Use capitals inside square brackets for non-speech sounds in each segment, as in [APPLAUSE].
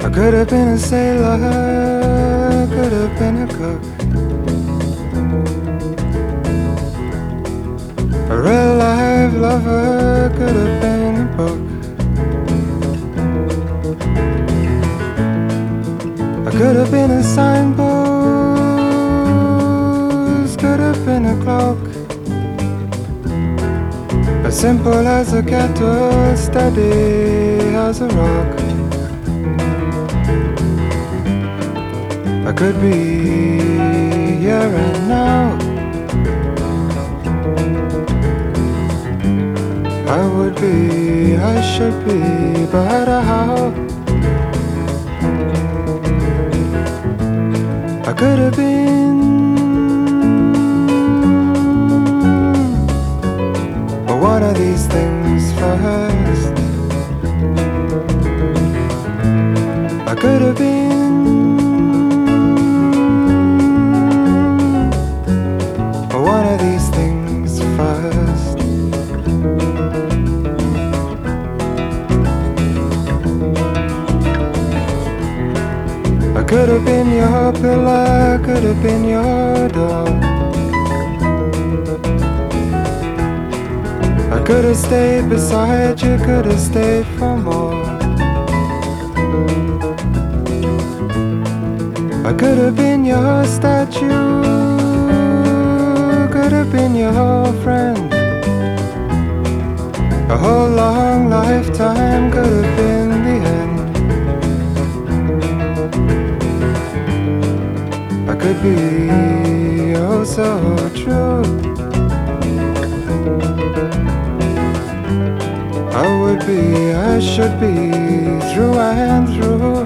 I could have been a sailor, could have been a cook. A real life lover simple as a kettle, steady as a rock. I could be here and now. I would be, I should be, but how? I could have been. Your pillar, could have been your dog. I could have stayed beside you, could have stayed for more. I could have been your statue, could have been your friend. A whole long lifetime could have been could be oh so true. I would be, I should be through and through.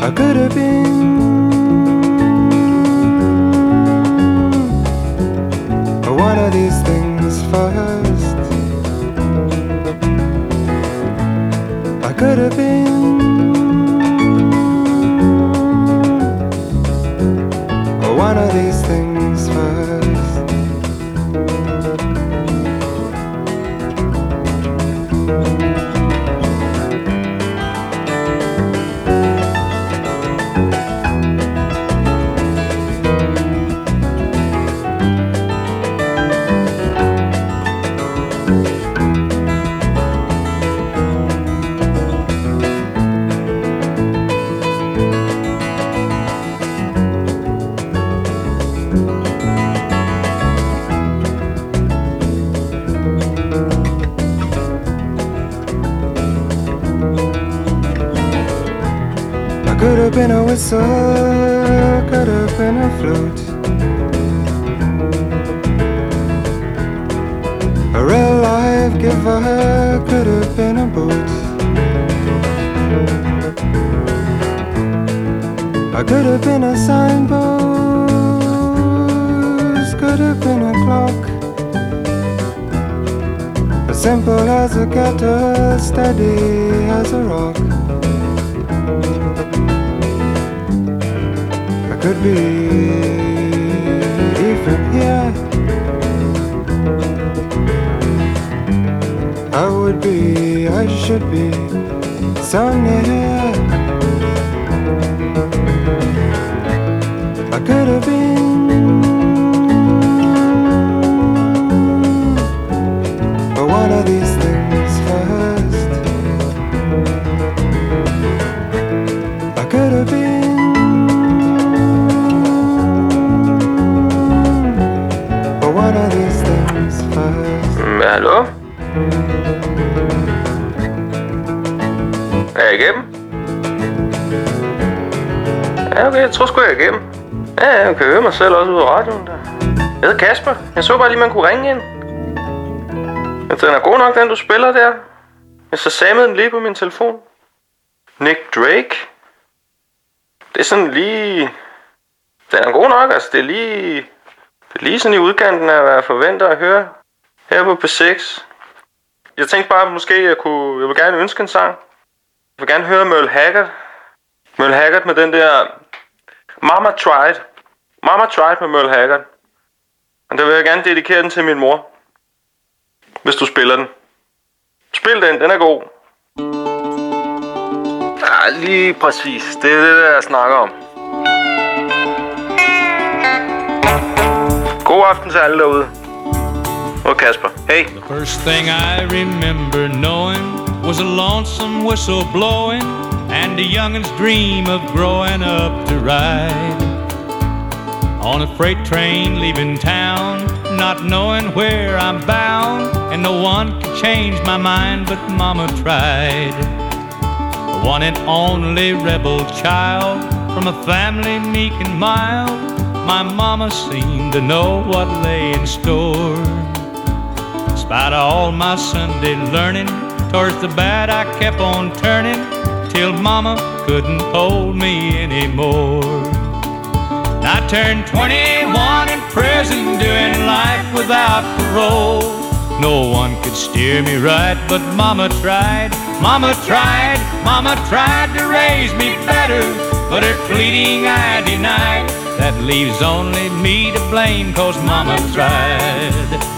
I could have been I could have been a signpost, could have been a clock. As simple as a kettle, steady as a rock. I could be even here. I would be, I should be so near. Could have been. But one of these things first. I could have been. But one of these things first. Mm, igennem? Ja, okay, er igennem. Ja, jeg kan høre mig selv også ud af radioen der. Jeg hedder Kasper. Jeg så bare lige, man kunne ringe ind. Jeg den er god nok, den du spiller der. Jeg så samede den lige på min telefon. Nick Drake. Det er sådan lige... Den er god nok, altså det er lige... Det er lige sådan i udkanten af, hvad jeg forventer at høre her på P6. jeg tænkte bare, at måske jeg kunne... Jeg vil gerne ønske en sang. Jeg vil gerne høre Merle Haggard. Merle Haggard med den der... Mama Tried. Mama Tried med Merle Haggard. Og der vil jeg gerne dedikere den til min mor. Hvis du spiller den. Spil den, den er god. Ja, lige præcis. Det er det, jeg snakker om. God aften til alle derude. Og Kasper. Hey. The first thing I remember knowing was a lonesome whistle blowing and a youngin's dream of growing up to ride on a freight train leaving town, not knowing where I'm bound, and no one could change my mind, but Mama tried. The one and only rebel child from a family meek and mild, my Mama seemed to know what lay in store. Despite all my Sunday learning, towards the bad I kept on turning till Mama couldn't hold me anymore. I turned 21 in prison, doing life without parole. No one could steer me right, but Mama tried, Mama tried, Mama tried to raise me better, but her pleading I denied. That leaves only me to blame, cause Mama tried.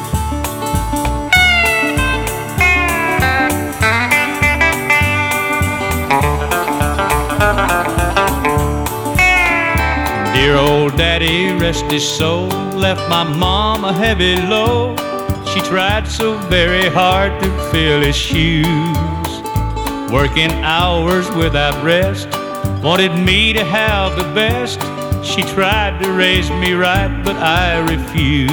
Dear old daddy, rest his soul, left my mom a heavy load. She tried so very hard to fill his shoes, working hours without rest. Wanted me to have the best. She tried to raise me right, but I refused.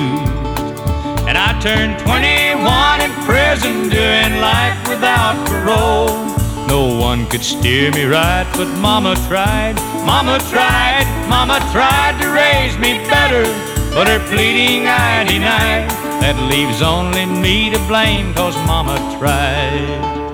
And I turned 21 in prison, doing life without parole. No one could steer me right, but Mama tried, Mama tried, Mama tried to raise me better, but her pleading I denied. That leaves only me to blame, cause Mama tried.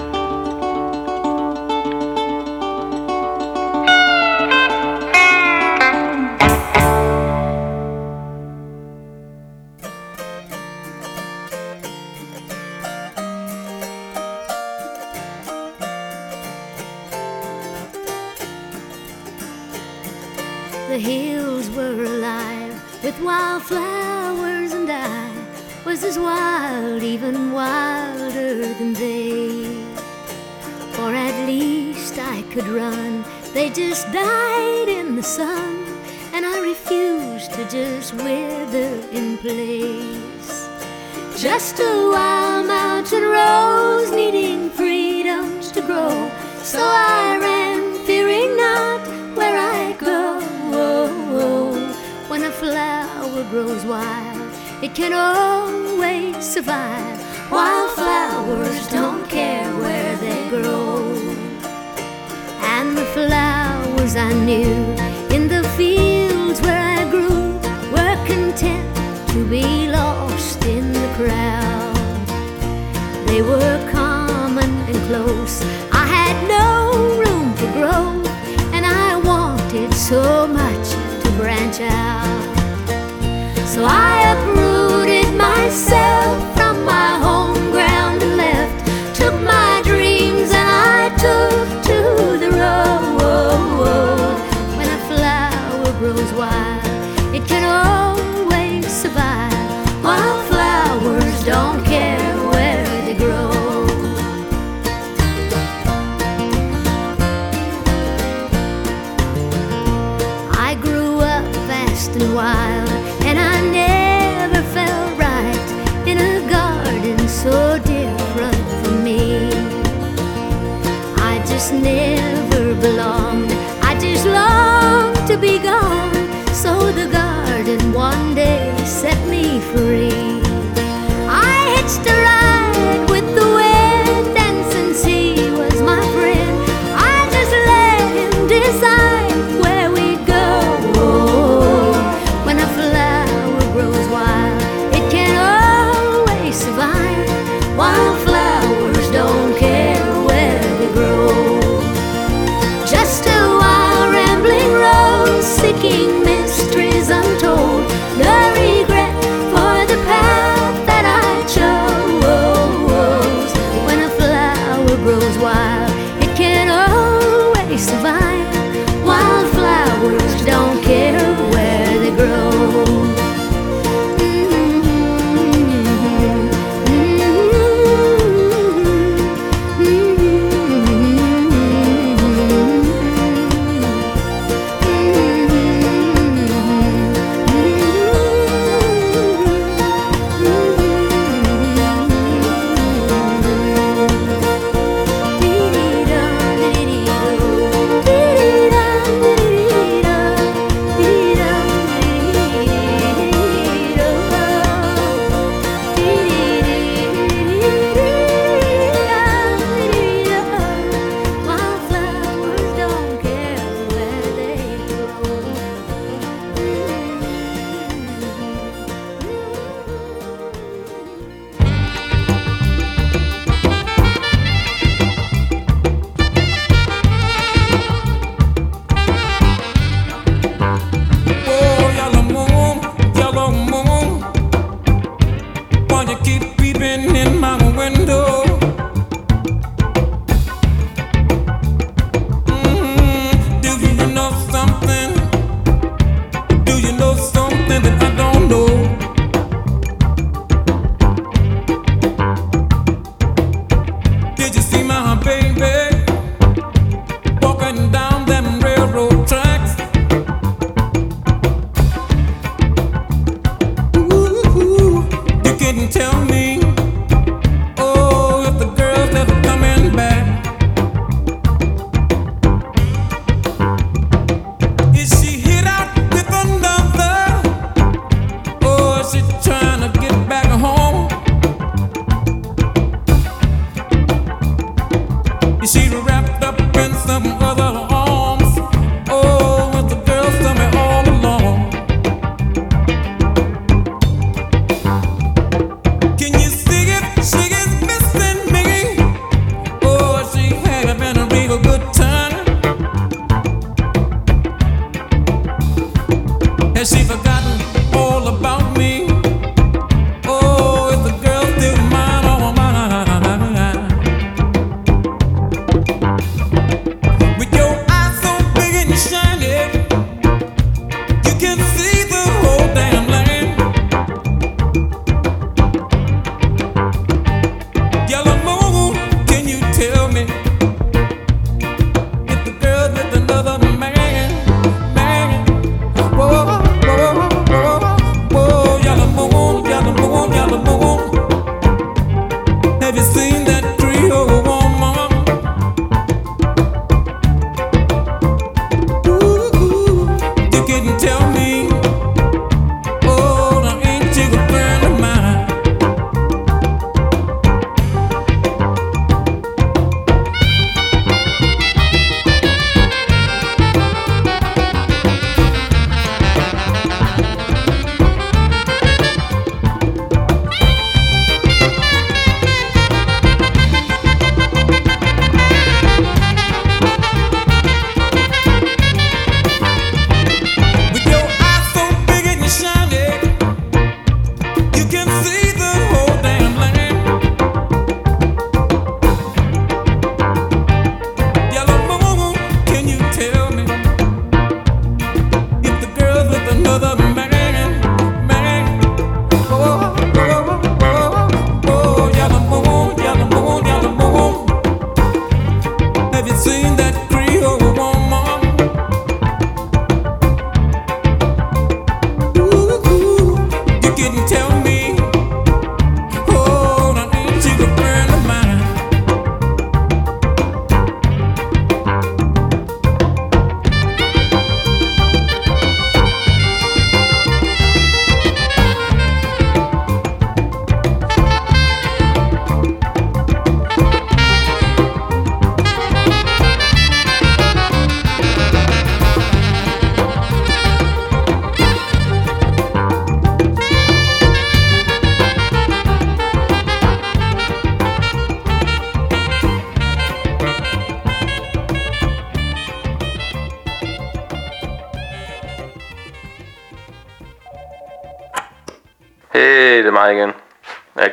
Can always survive. Wildflowers don't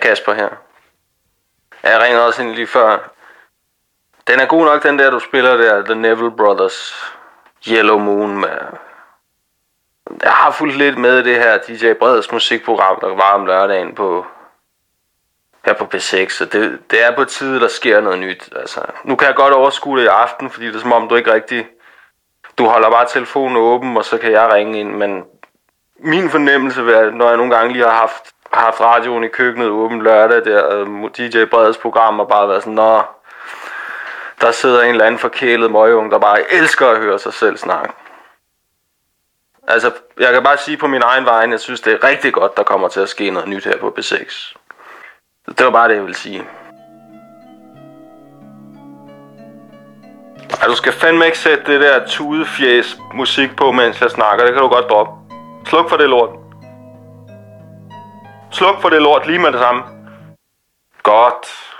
Kasper her. Jeg ringede også ind lige før. Den er god nok, den der, du spiller der, The Neville Brothers Yellow Moon med... Jeg har fulgt lidt med i det her DJ Breds musikprogram, der var om lørdagen på her på P6, så det, det er på tide, der sker noget nyt. Altså, nu kan jeg godt overskue det i aften, fordi det er som om, du ikke rigtig... Du holder bare telefonen åben, og så kan jeg ringe ind, men min fornemmelse ved, når jeg nogle gange lige har haft, har haft radioen i køkkenet åben lørdag, der og DJ Breds program, og bare været sådan, nå, der sidder en eller anden forkælet møgung, der bare elsker at høre sig selv snakke. Altså, jeg kan bare sige på min egen vej, jeg synes, det er rigtig godt, der kommer til at ske noget nyt her på B6. Det var bare det, jeg ville sige. Ej, du skal fandme ikke sætte det der tudefjæs musik på, mens jeg snakker. Det kan du godt droppe. Sluk for det lort. Sluk for det lort lige med det samme. Godt.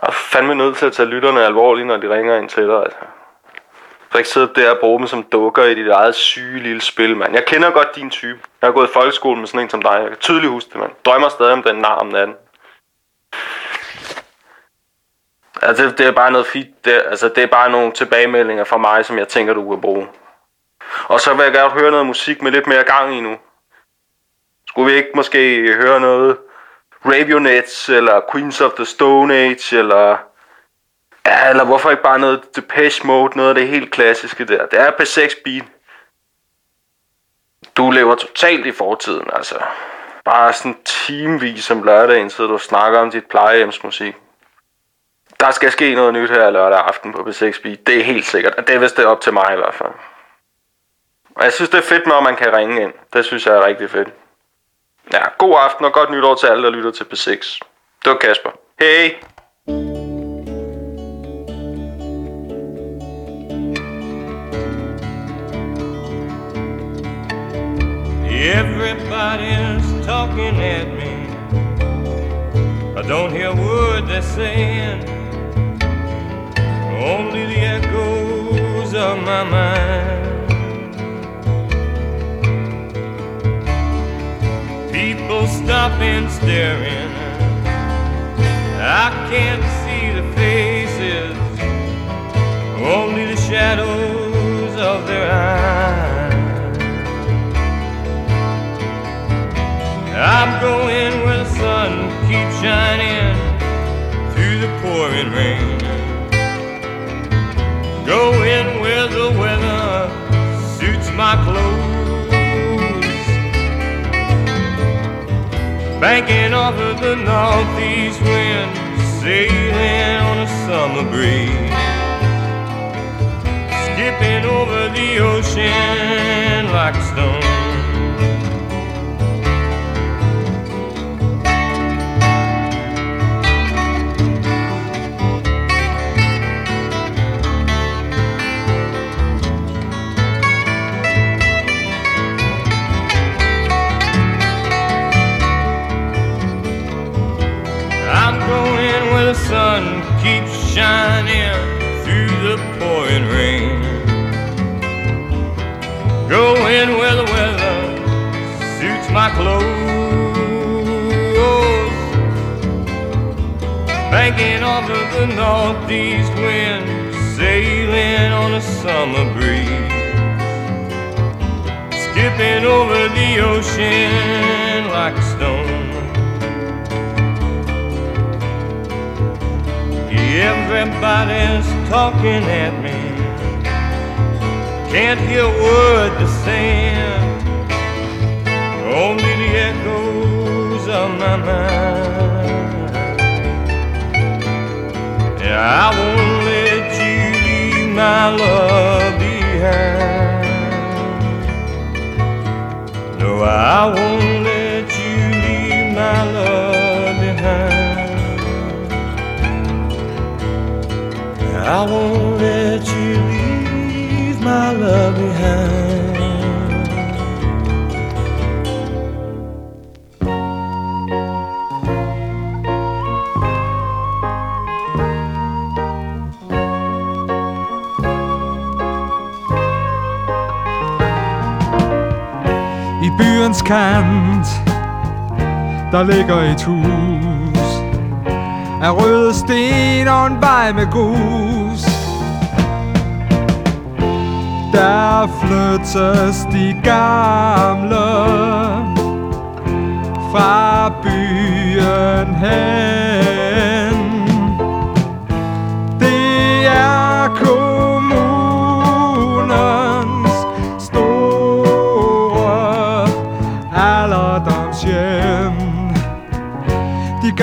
Jeg er fandme nødt til at tage lytterne alvorligt, når de ringer ind til dig, altså. Så ikke sidde der og bruge dem som dukker i dit eget syge lille spil, mand. Jeg kender godt din type. Jeg har gået i folkeskolen med sådan en som dig. Jeg kan tydeligt huske det, mand. Drømmer stadig om den nar om natten. Altså, det, det er bare noget fint. Det, altså, det er bare nogle tilbagemeldinger fra mig, som jeg tænker, du kan bruge. Og så vil jeg gerne høre noget musik med lidt mere gang i nu. Skulle vi ikke måske høre noget Ravionets, eller Queens of the Stone Age, eller... Ja, eller hvorfor ikke bare noget Depeche Mode, noget af det helt klassiske der. Det er P6 Beat. Du lever totalt i fortiden, altså. Bare sådan timevis om lørdagen, så du snakker om dit plejehjemsmusik. Der skal ske noget nyt her lørdag aften på P6 Beat. Det er helt sikkert. Det er vist det op til mig i hvert fald. Og jeg synes, det er fedt med, at man kan ringe ind. Det synes jeg er rigtig fedt. Ja, god aften og godt nytår til alle, der lytter til P6. Det var Kasper. Hej! Everybody's talking at me. I don't hear a word they're saying. Only the echoes of my mind. People stopping, staring. I can't see the faces, only the shadows of their eyes. I'm going where the sun keeps shining through the pouring rain. Going where the weather suits my clothes. Banking off of the northeast wind, sailing on a summer breeze. Skipping over the ocean like a stone. Sun keeps shining through the pouring rain. Going where the weather suits my clothes. Banking off of the northeast wind, sailing on a summer breeze. Skipping over the ocean like Everybody's talking at me. Can't hear a word they're saying. Only the echoes of my mind. Yeah, I won't let you leave my love behind. No, I won't let you leave my love I won't let you leave my love behind. I byens kant Der ligger et hus af røde sten og en vej med grus. Der flyttes de gamle Fra byen hen.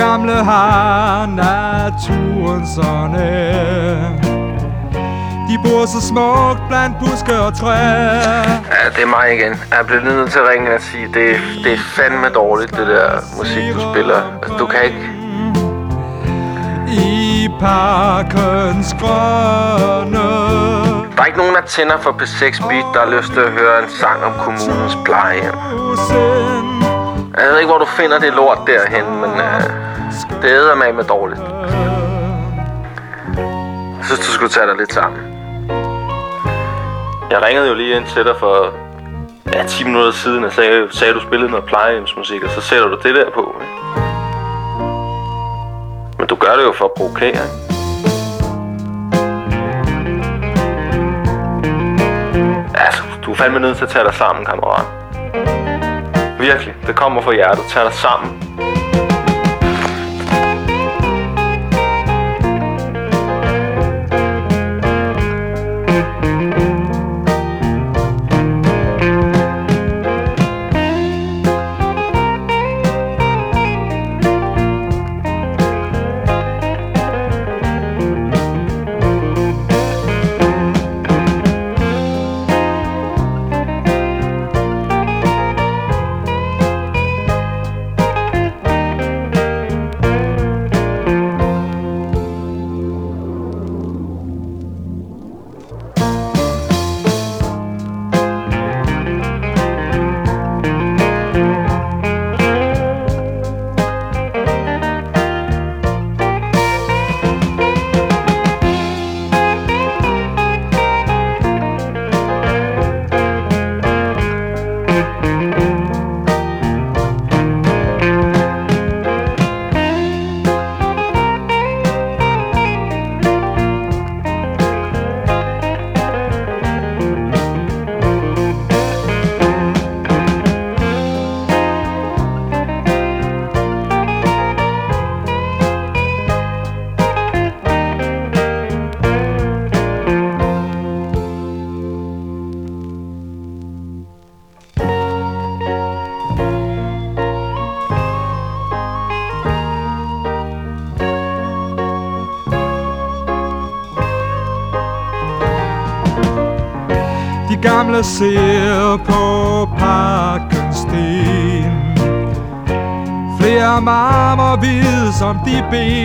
Gamle har naturen så nær De bor så smukt blandt buske og træer Ja, det er mig igen. Jeg bliver lige nødt til at ringe og sige, det, det er fandme dårligt, det der musik, du spiller. Altså, du kan ikke... I parkens grønne Der er ikke nogen, der tænder for P6 Beat, der har lyst til at høre en sang om kommunens plejehjem. Jeg ved ikke, hvor du finder det lort derhen, men øh, det er med med dårligt. Jeg synes, du skulle tage dig lidt sammen. Jeg ringede jo lige ind til dig for ja, 10 minutter siden og sagde, sagde, du spillede noget plejehjemsmusik, og så sætter du det der på. Ikke? Men du gør det jo for at provokere, ikke? Altså, du er fandme nødt til at tage dig sammen, kammerat. Virkelig, det kommer fra hjertet. Tag dig sammen. be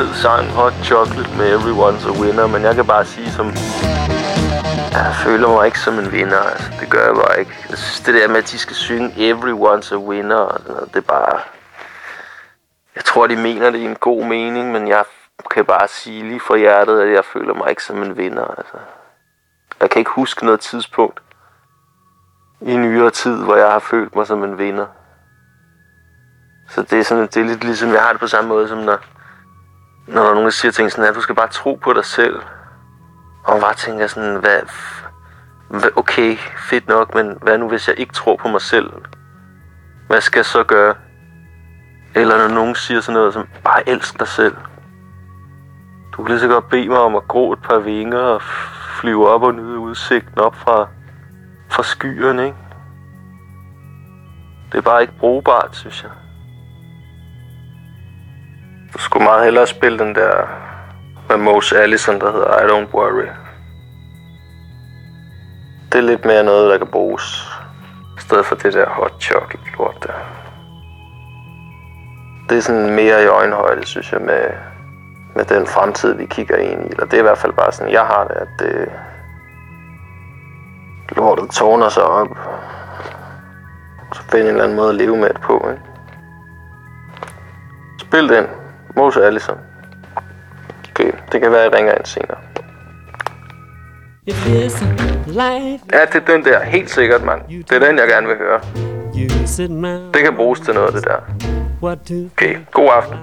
det fed sang, Hot Chocolate med Everyone's a Winner, men jeg kan bare sige som... Jeg føler mig ikke som en vinder, altså. Det gør jeg bare ikke. Jeg synes, det der med, at de skal synge Everyone's a Winner, og sådan noget, det er bare... Jeg tror, de mener det i en god mening, men jeg kan bare sige lige fra hjertet, at jeg føler mig ikke som en vinder, altså. Jeg kan ikke huske noget tidspunkt i nyere tid, hvor jeg har følt mig som en vinder. Så det er, sådan, det er lidt ligesom, jeg har det på samme måde, som når, når der er nogen, der siger ting sådan, at du skal bare tro på dig selv. Og man bare tænker sådan, hvad, hvad, okay, fedt nok, men hvad nu, hvis jeg ikke tror på mig selv? Hvad skal jeg så gøre? Eller når nogen siger sådan noget som, bare elsk dig selv. Du kan lige så godt bede mig om at gro et par vinger og flyve op og nyde udsigten op fra, fra skyerne, ikke? Det er bare ikke brugbart, synes jeg. Skulle meget hellere spille den der med Mose Allison, der hedder I Don't Worry. Det er lidt mere noget, der kan bruges. I stedet for det der hot chocolate lort der. Det er sådan mere i øjenhøjde, synes jeg, med, med den fremtid, vi kigger ind i. Eller det er i hvert fald bare sådan, jeg har det, at det, lortet tårner sig op. Så find en eller anden måde at leve med det på, ikke? Spil den. Mose Allison. Okay, det kan være, at jeg ringer ind senere. Ja, det er den der. Helt sikkert, mand. Det er den, jeg gerne vil høre. Det kan bruges til noget, det der. Okay, god aften.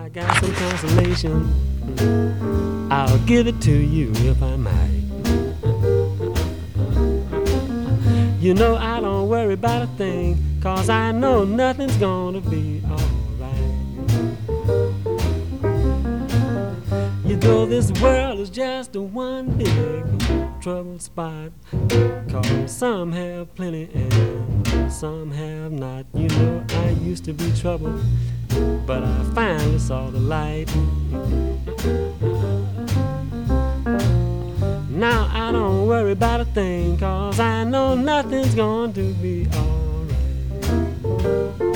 I'll give it to you if I might. You know I don't worry about a thing, cause I know nothing's gonna be alright. You know this world is just a one big trouble spot. Cause some have plenty and some have not. You know I used to be trouble, but I finally saw the light. Now I don't worry about a thing, cause I know nothing's going to be alright.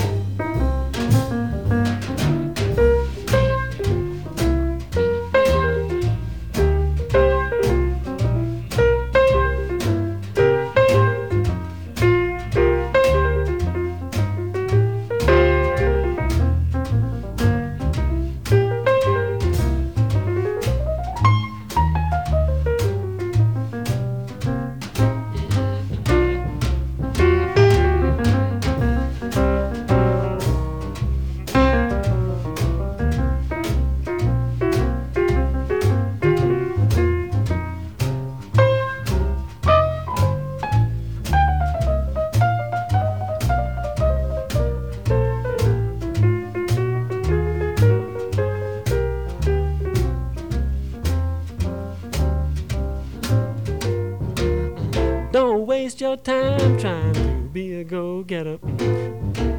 Waste your time trying to be a go getter.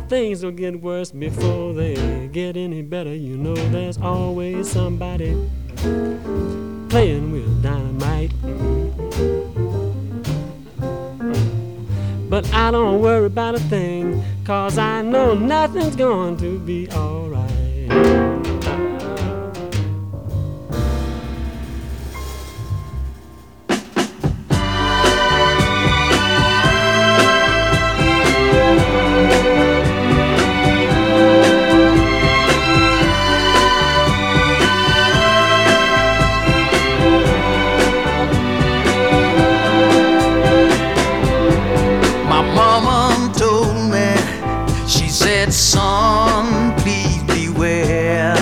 Things will get worse before they get any better. You know, there's always somebody playing with dynamite. But I don't worry about a thing, cause I know nothing's going to be alright. Son, please beware.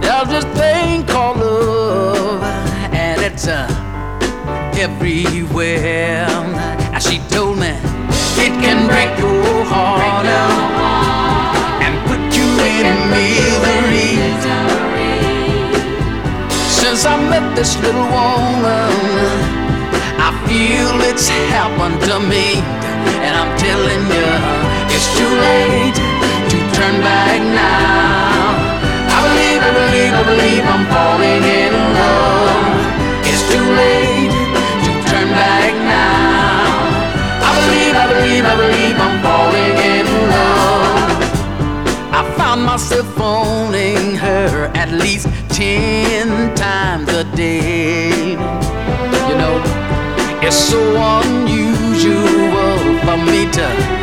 There's this thing called love, and it's uh, everywhere. And she told me, it can break your heart out and put you in misery. Since I met this little woman, I feel it's happened to me, and I'm telling you, it's too late to turn back now. I believe, I believe, I believe I'm falling in love. It's too late to turn back now. I believe, I believe, I believe I'm falling in love. I found myself phoning her at least ten times a day. You know, it's so unusual for me to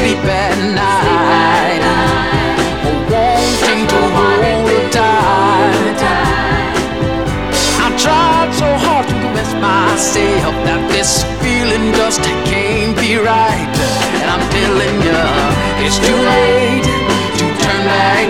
sleep at night. Wanting to hold her tight. I tried so hard to convince myself that this feeling just can't be right. And I'm telling you, it's too late to turn back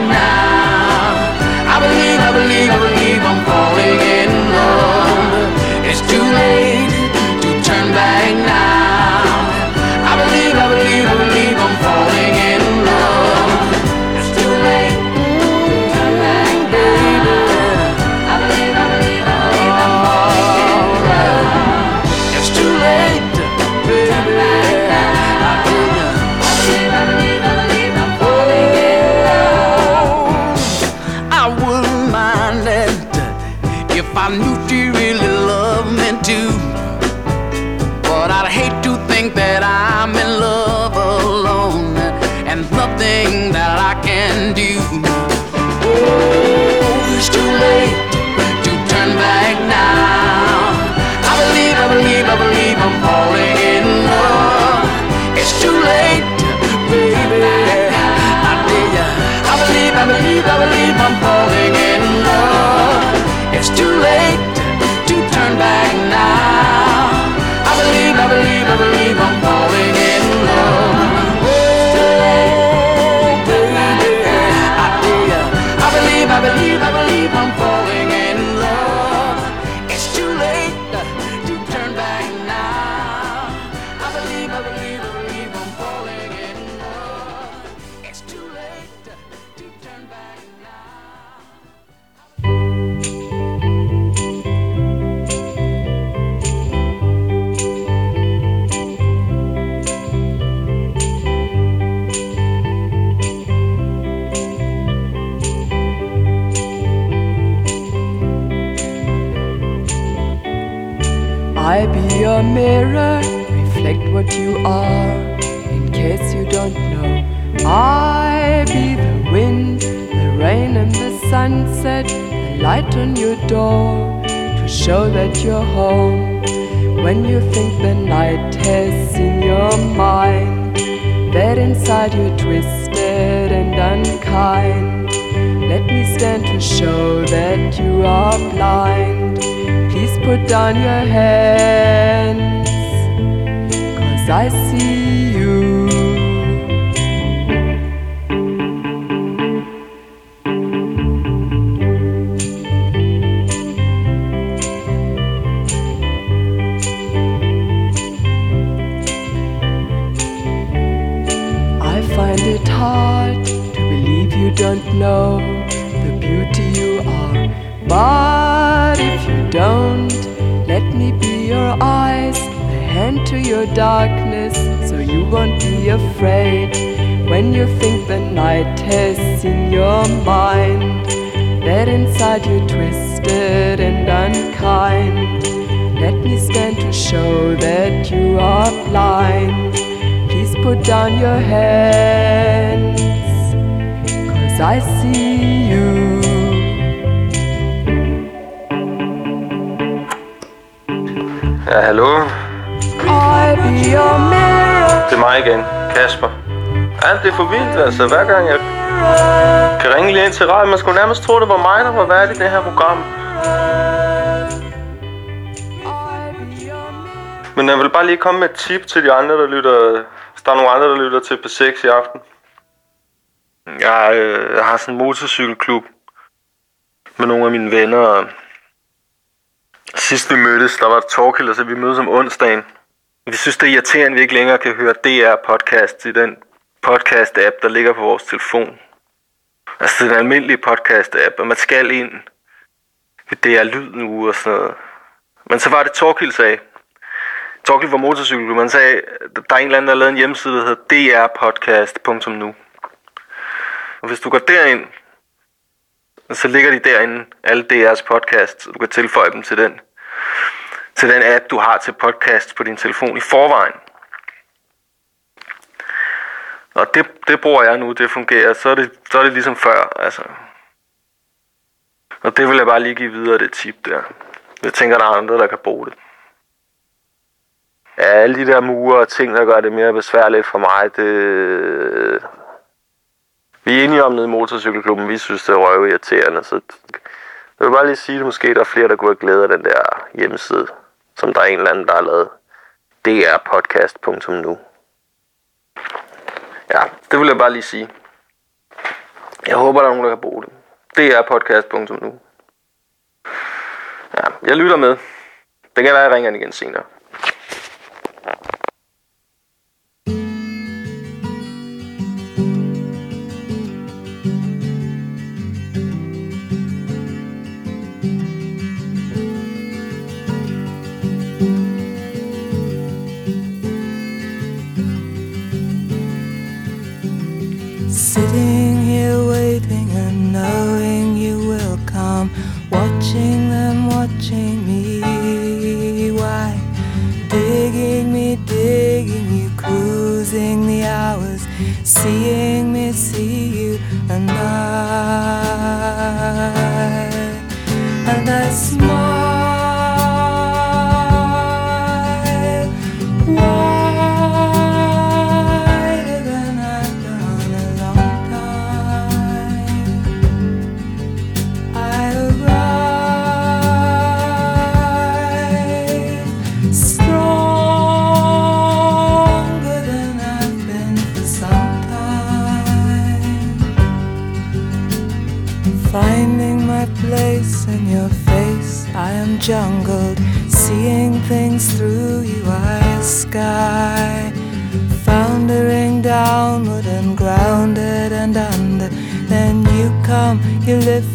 on your door to show that you're home. When you think the night has in your mind, that inside you're twisted and unkind. Let me stand to show that you are blind. Please put down your hands, cause I see you. Know the beauty you are. But if you don't, let me be your eyes, a hand to your darkness, so you won't be afraid when you think the night has in your mind. That inside you're twisted and unkind. Let me stand to show that you are blind. Please put down your hands, cause I see you. Ja, hallo. I be your mirror. Det er mig igen, Kasper. Alt det er for vildt, altså. Hver gang jeg kan ringe lige ind til radio, man skulle nærmest tro, det var mig, der var vært i det her program. Men jeg vil bare lige komme med et tip til de andre, der lytter... Hvis der er nogle andre, der lytter til P6 i aften. Jeg, øh, jeg har sådan en motorcykelklub med nogle af mine venner. og Sidst vi mødtes, der var Torkild, og så vi mødes om onsdagen. Vi synes, det er irriterende, at vi ikke længere kan høre DR-podcast i den podcast-app, der ligger på vores telefon. Altså den almindelige podcast-app, og man skal ind ved DR-lyd nu og sådan noget. Men så var det Torkild sagde. Torkild var motorcykel, man sagde, der er en eller anden, der har lavet en hjemmeside, der hedder drpodcast.nu. Og hvis du går derind, så ligger de derinde, alle DR's podcasts, og du kan tilføje dem til den, til den app, du har til podcast på din telefon i forvejen. Og det, det bruger jeg nu, det fungerer. Så er det, så er det ligesom før, altså. Og det vil jeg bare lige give videre, det tip der. Jeg tænker, der er andre, der kan bruge det. Ja, alle de der mure og ting, der gør det mere besværligt for mig, det... Vi er enige om nede i motorcykelklubben, vi synes, det er røvirriterende, så jeg vil bare lige sige, at måske der er flere, der kunne have glæde af den der hjemmeside, som der er en eller anden, der har lavet. drpodcast.nu Ja, det vil jeg bare lige sige. Jeg håber, der er nogen, der kan bruge det. drpodcast.nu Ja, jeg lytter med. Det kan være, jeg ringer igen senere. The hours. Seeing me, see you, sky. Foundering downward and grounded and under. Then you come, you're lifting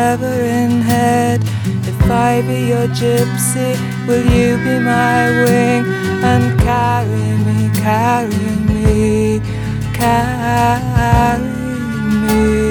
forever in head. If I be your gypsy, will you be my wing and carry me, carry me, carry me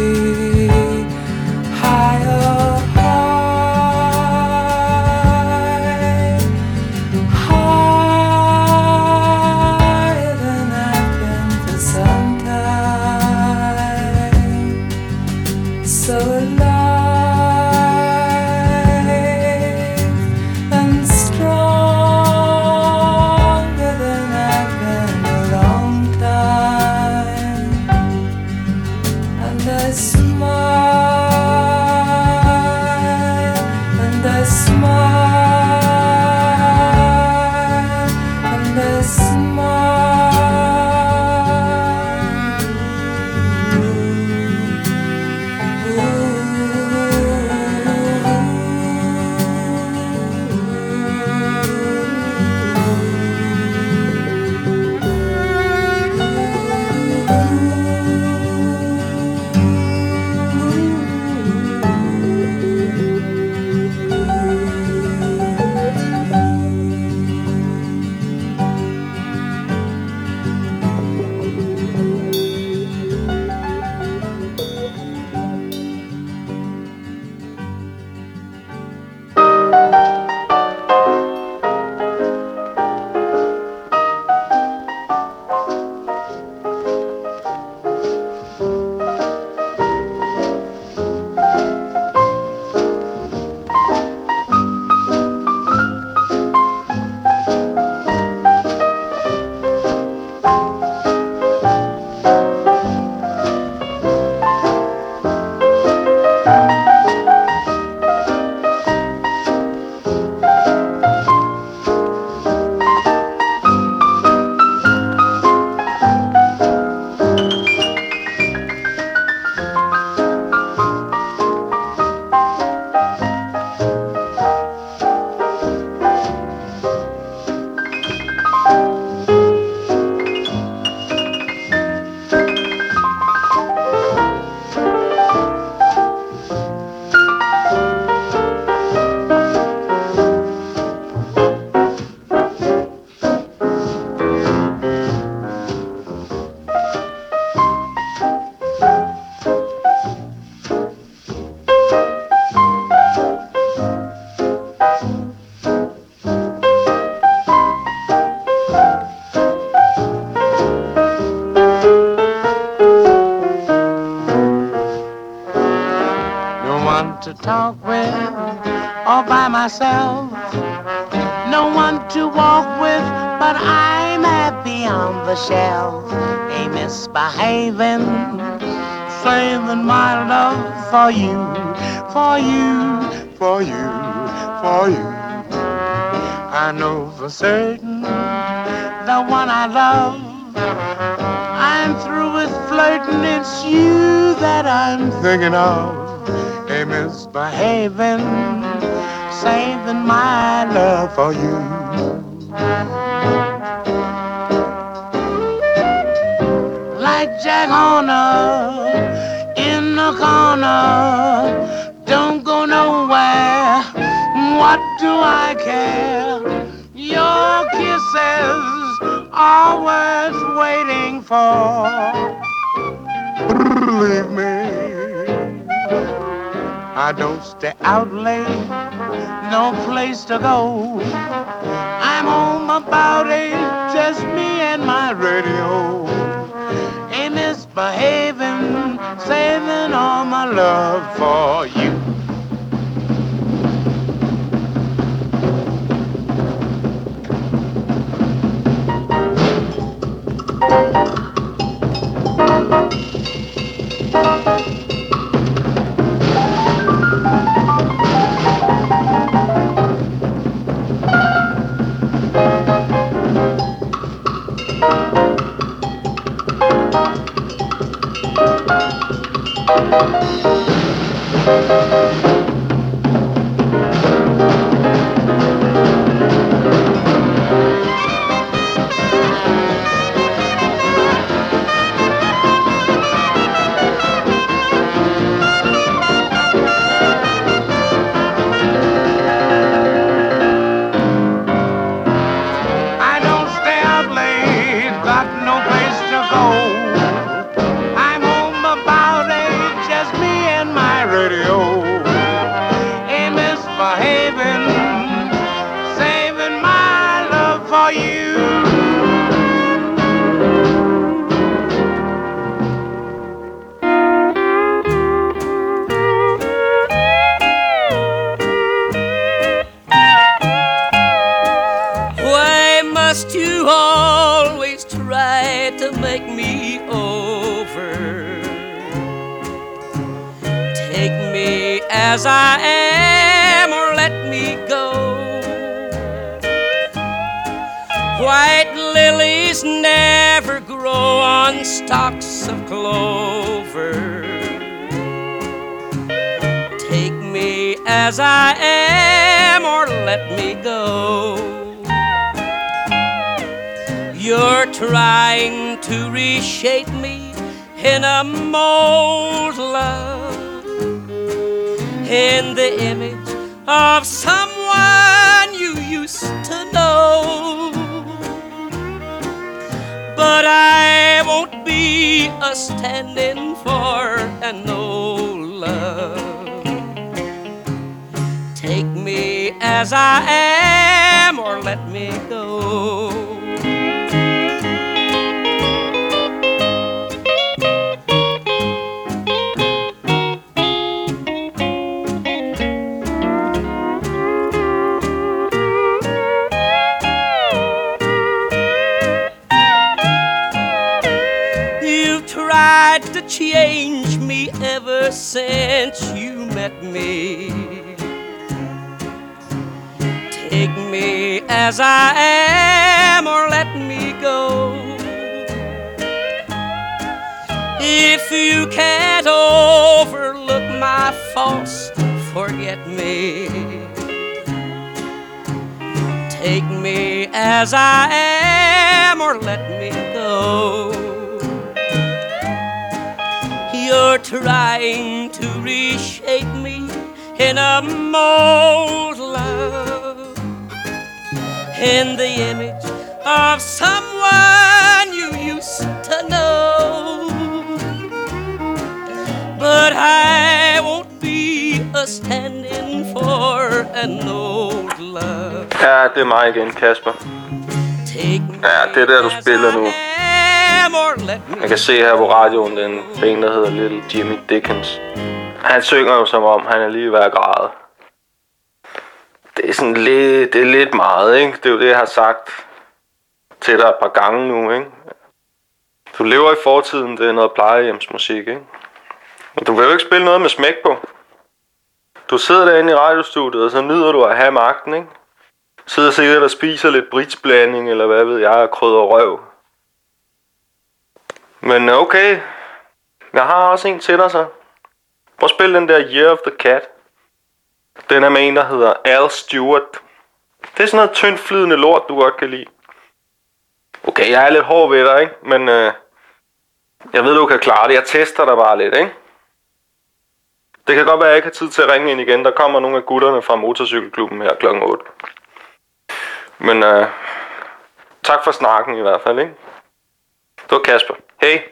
talk with, all by myself. No one to walk with, but I'm happy on the shelf. A misbehaving, saving my love for you, for you, for you, for you. I know for certain the one I love. I'm through with flirting, it's you that I'm thinking of. Misbehaving, saving my love for you. Like Jack Horner in the corner, don't go nowhere. What do I care? Your kisses are worth waiting for. Believe me, I don't stay out late, no place to go. I'm home about eight, just me and my radio. A misbehaving, saving all my love for you. Música as I am or let me go. White lilies never grow on stalks of clover. Take me as I am or let me go. You're trying to reshape me in a mold, love, in the image of someone you used to know. But I won't be a standing for an old love. Take me as I am or let me go. Tried to change me ever since you met me. Take me as I am or let me go. If you can't overlook my faults, forget me. Take me as I am or let me go. You're trying to reshape me in a mold, love, in the image of someone you used to know. But I won't be a standing for an old love. Ja, det er mig igen, Kasper. Ja, det der, du spiller nu. Jeg kan se her på radioen, den er en, der hedder Little Jimmy Dickens. Han synger jo som om, han er lige ved at græde. Det er sådan lidt, det er lidt meget, ikke? Det er jo det, jeg har sagt til dig et par gange nu, ikke? Du lever i fortiden, det er noget plejehjemsmusik, ikke? Og du vil jo ikke spille noget med smæk på. Du sidder derinde i radiostudiet, og så nyder du at have magten, ikke? Sidder sikkert og spiser lidt britsblanding, eller hvad ved jeg, krydder røv. Men okay, jeg har også en til dig så. Prøv at spille den der Year of the Cat. Den er med en, der hedder Al Stewart. Det er sådan noget tyndt flydende lort, du godt kan lide. Okay, jeg er lidt hård ved dig, ikke? Men øh, jeg ved, du kan klare det. Jeg tester dig bare lidt, ikke? Det kan godt være, at jeg ikke har tid til at ringe ind igen. Der kommer nogle af gutterne fra motorcykelklubben her kl. 8. Men øh, tak for snakken i hvert fald, ikke? Det var Kasper. Hey,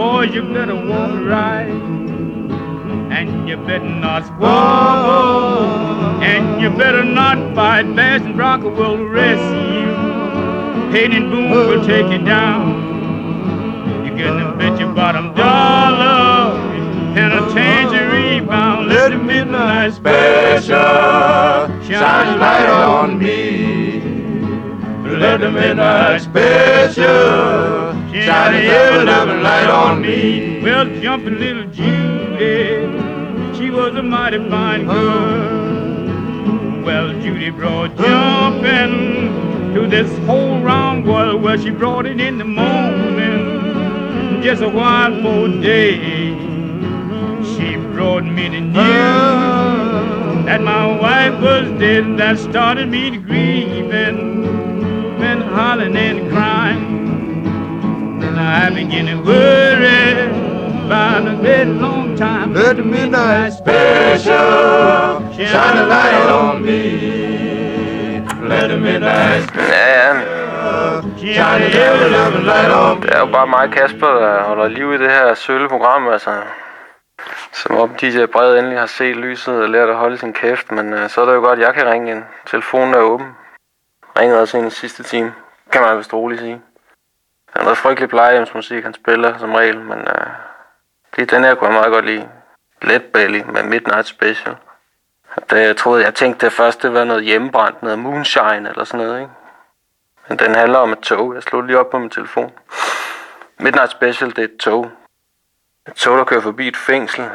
Boy, you better walk right. And you better not squabble. And you better not fight. Bass and Bronco will arrest you. Hayden and Boone will take you down. You're gonna bet your bottom dollar. And a change of rebound. Let the midnight special shine light on me. Let the midnight special shine a ever loving light on me. Well, jumping little Judy, she was a mighty fine girl. Well, Judy brought jumping to this whole round world where she brought it in the morning, just a while for day. She brought me the news that my wife was dead. That started me to grieving, hollering and crying. And I began to worry about a very long time. Let the midnight special shine a light on me. Let the midnight Ja, shine a ever loving light on me. det er jo bare mig og Kasper, der holder liv i det her sølle program, altså. Som om DJ Brede endelig har set lyset og lært at holde sin kæft, men uh, så er det jo godt, at jeg kan ringe ind. Telefonen er åben. Ringede også ind i sidste time, kan man vist roligt sige. Han er noget frygtelig plejehjemsmusik, han spiller som regel, men øh, det, den her kunne jeg meget godt lide. Let Belly med Midnight Special. Det, jeg troede, jeg tænkte det første det var noget hjemmebrændt, noget moonshine eller sådan noget, ikke? Men den handler om et tog. Jeg slog lige op på min telefon. Midnight Special, det er et tog. Et tog, der kører forbi et fængsel.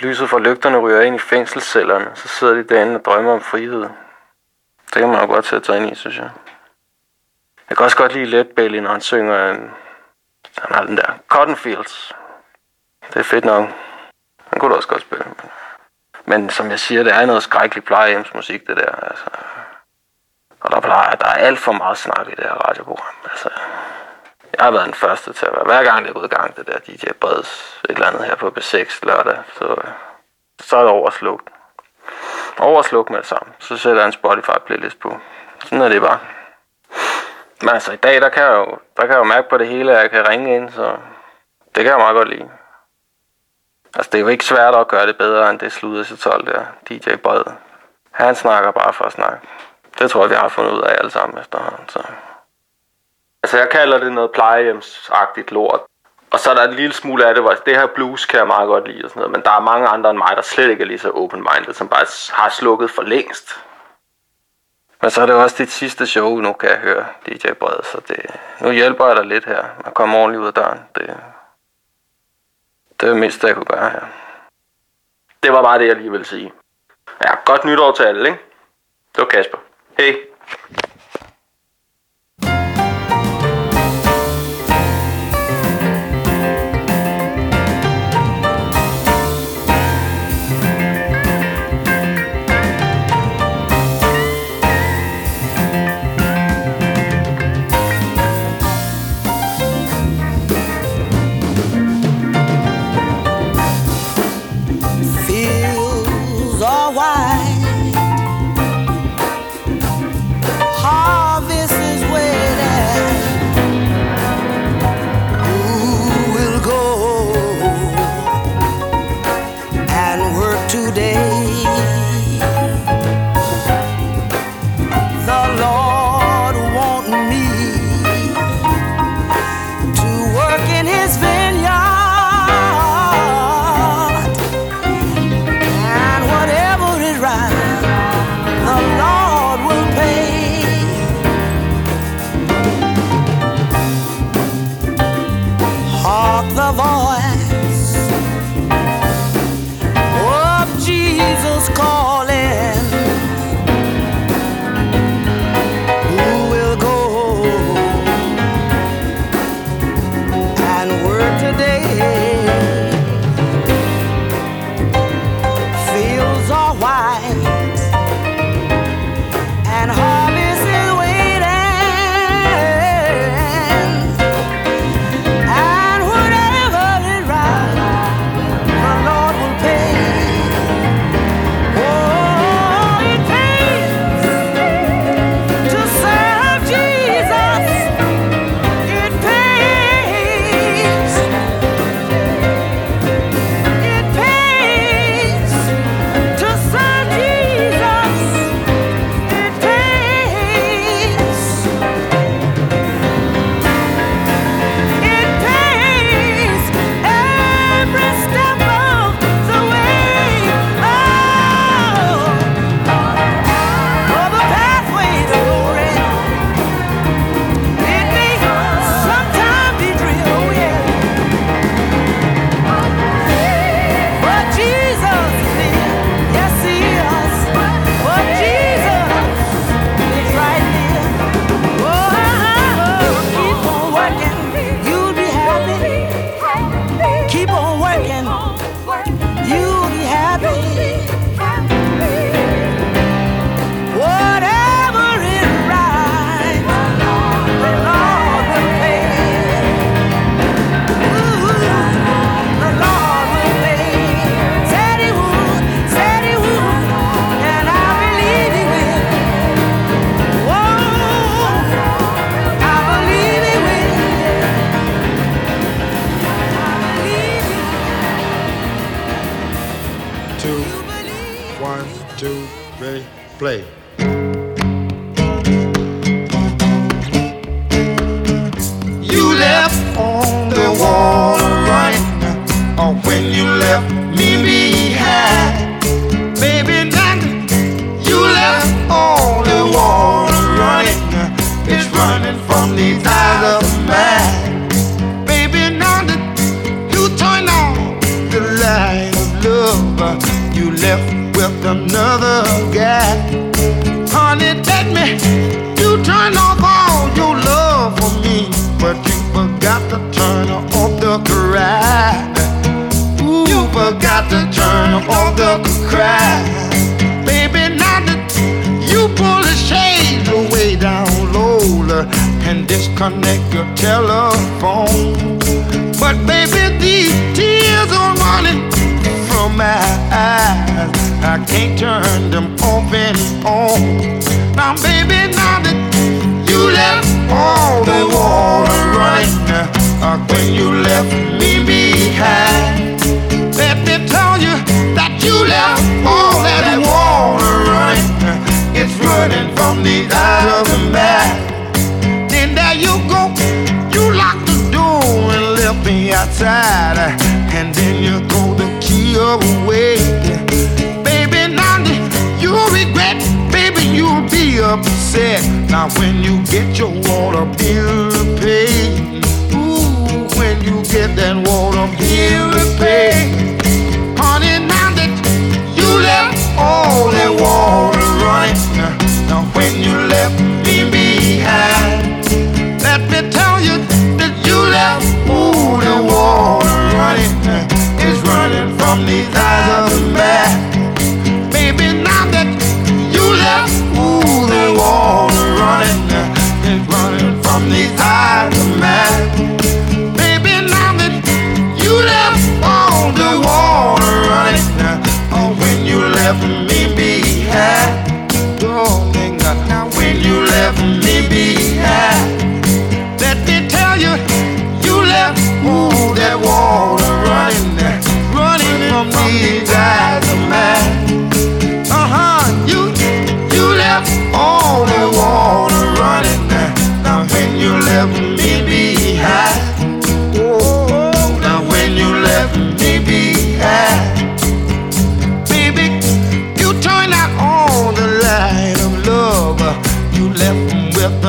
Lyset fra lygterne ryger ind i fængselscellerne. Så sidder de derinde og drømmer om frihed. Det kan man jo godt sætte sig ind i, synes jeg. Jeg kan også godt lide Let Belly, når han synger... en... Han har den der Cotton Fields. Det er fedt nok. Han kunne da også godt spille. Men, men som jeg siger, det er noget skrækkeligt plejehjemsmusik, det der. Altså. Og der, plejer, der er alt for meget snak i det her radioprogram. Altså, jeg har været den første til at være. Hver gang det er gået i gang, det der DJ Breds et eller andet her på B6 lørdag, så, øh, så er det overslukt. Overslukt med det samme. Så sætter jeg en Spotify playlist på. Sådan er det bare. Men altså i dag, der kan jeg jo, der kan jeg jo mærke på det hele, at jeg kan ringe ind, så det kan jeg meget godt lide. Altså, det er jo ikke svært at gøre det bedre, end det sluder til 12 der. DJ Bred. Han snakker bare for at snakke. Det tror jeg, vi har fundet ud af alle sammen efterhånden. Så. Altså, jeg kalder det noget plejehjemsagtigt lort. Og så er der en lille smule af det, hvor det her blues kan jeg meget godt lide og sådan noget, men der er mange andre end mig, der slet ikke er lige så open-minded, som bare har slukket for længst. Men så er det også dit sidste show, nu kan jeg høre DJ Bred, så det, nu hjælper jeg dig lidt her. at komme ordentligt ud af døren. Det, det er det mindste, jeg kunne gøre her. Det var bare det, jeg lige ville sige. Ja, godt nytår til alle, ikke? Det var Kasper. Hej. saw why and disconnect your telephone. But baby, these tears are running from my eyes. I can't turn them off and on. Now, baby, now that you left all the water running, uh, when you left me behind, let me tell you that you left all that water running. Uh, it's running from the eyes. inside, and then you throw the key away. Baby, now you regret, baby, you'll be upset. Now, when you get your water bill paid, ooh, when you get that water bill paid.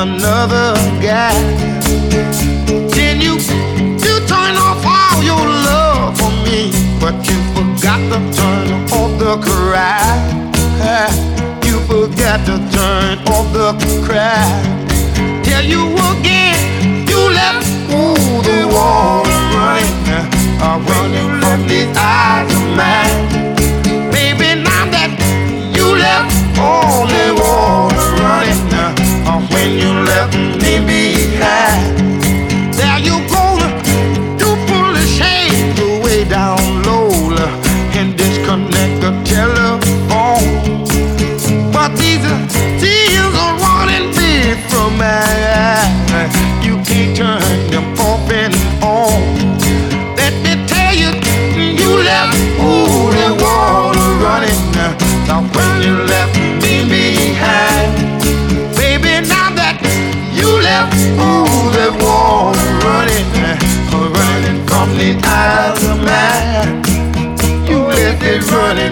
another guy. Then you you turn off all your love for me, but you forgot to turn off the cry. [LAUGHS] You forgot to turn off the cry. Tell you again, you left ooh, the water running, running from the eyes of mine.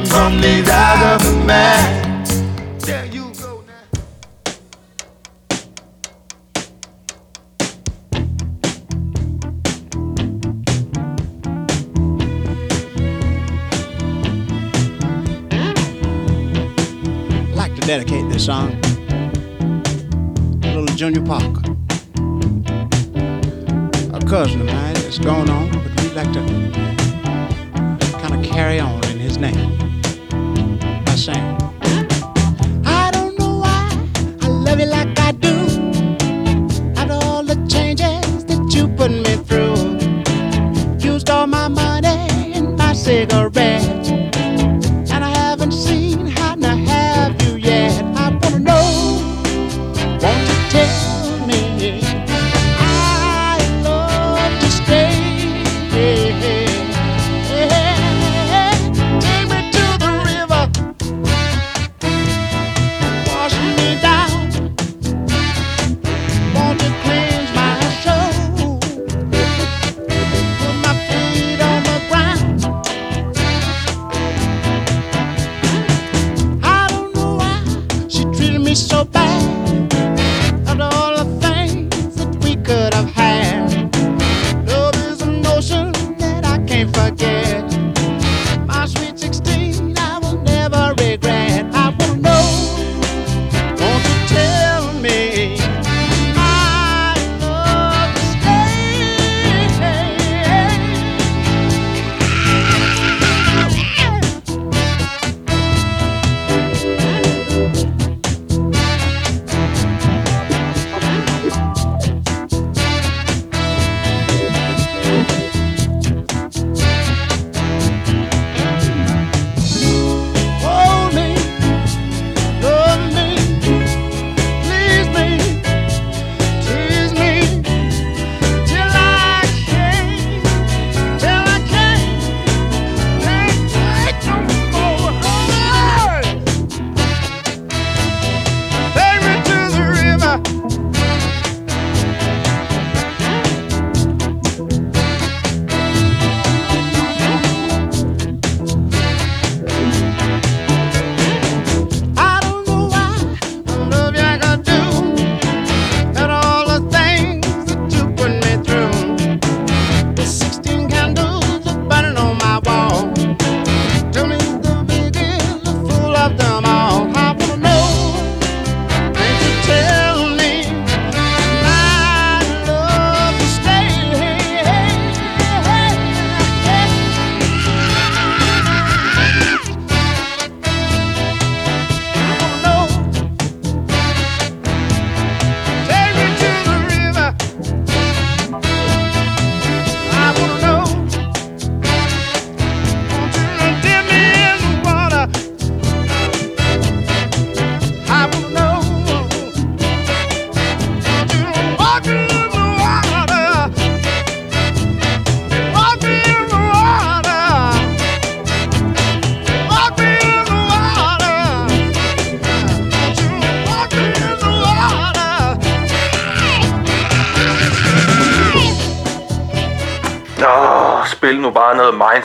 zombies out of a man. There you go now. Like to dedicate this song to little Junior Parker, a cousin of mine that's on, but we'd like to kind of carry on in his name. I. I don't know why I love you like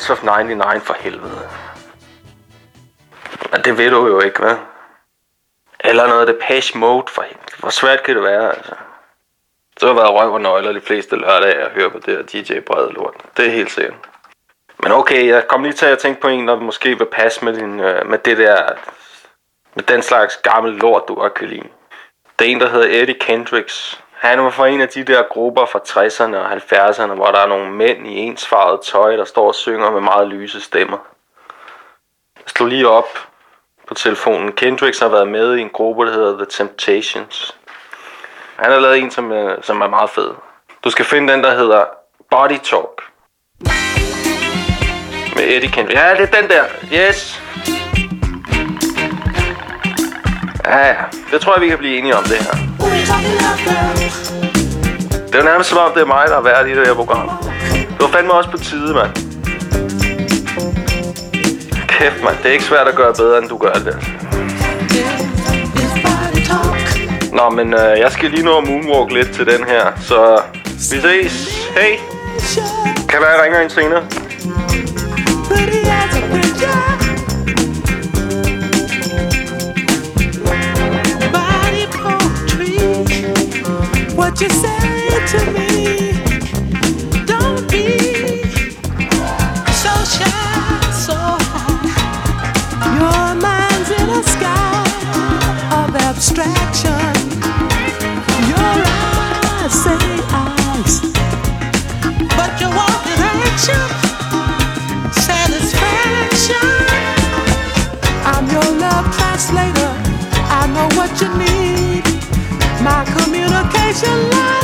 bare of 99 for helvede. Men det ved du jo ikke, hvad? Eller noget Depeche Mode for helvede. Hvor svært kan det være, altså? Så har været røv og nøgler de fleste lørdage at høre på det her DJ Brede lort. Det er helt sikkert. Men okay, jeg kom lige til at tænke på en, der måske vil passe med, din, øh, med det der... Med den slags gammel lort, du godt kan lide. Det er en, der hedder Eddie Kendricks. Han var fra en af de der grupper fra 60'erne og 70'erne, hvor der er nogle mænd i ensfarvet tøj, der står og synger med meget lyse stemmer. Jeg slog lige op på telefonen. Kendricks har været med i en gruppe, der hedder The Temptations. Han har lavet en, som er, som er meget fed. Du skal finde den, der hedder Body Talk. Med Eddie Kendrick. Ja, det er den der. Yes. Ja, ja. Det tror jeg, vi kan blive enige om det her. Det er jo nærmest som om, det er mig, der er værd i det her program. Det var fandme også på tide, mand. Kæft, mand. Det er ikke svært at gøre bedre, end du gør det. Nå, men øh, jeg skal lige nå at moonwalk lidt til den her, så vi ses. Hey! Kan være, jeg ringer en senere. Pretty as a picture. you said to me. Don't be so shy, so high. Your mind's in a sky of abstraction. Your eyes say eyes, but satisfaction. I'm your love translator. I know what you need vacation life.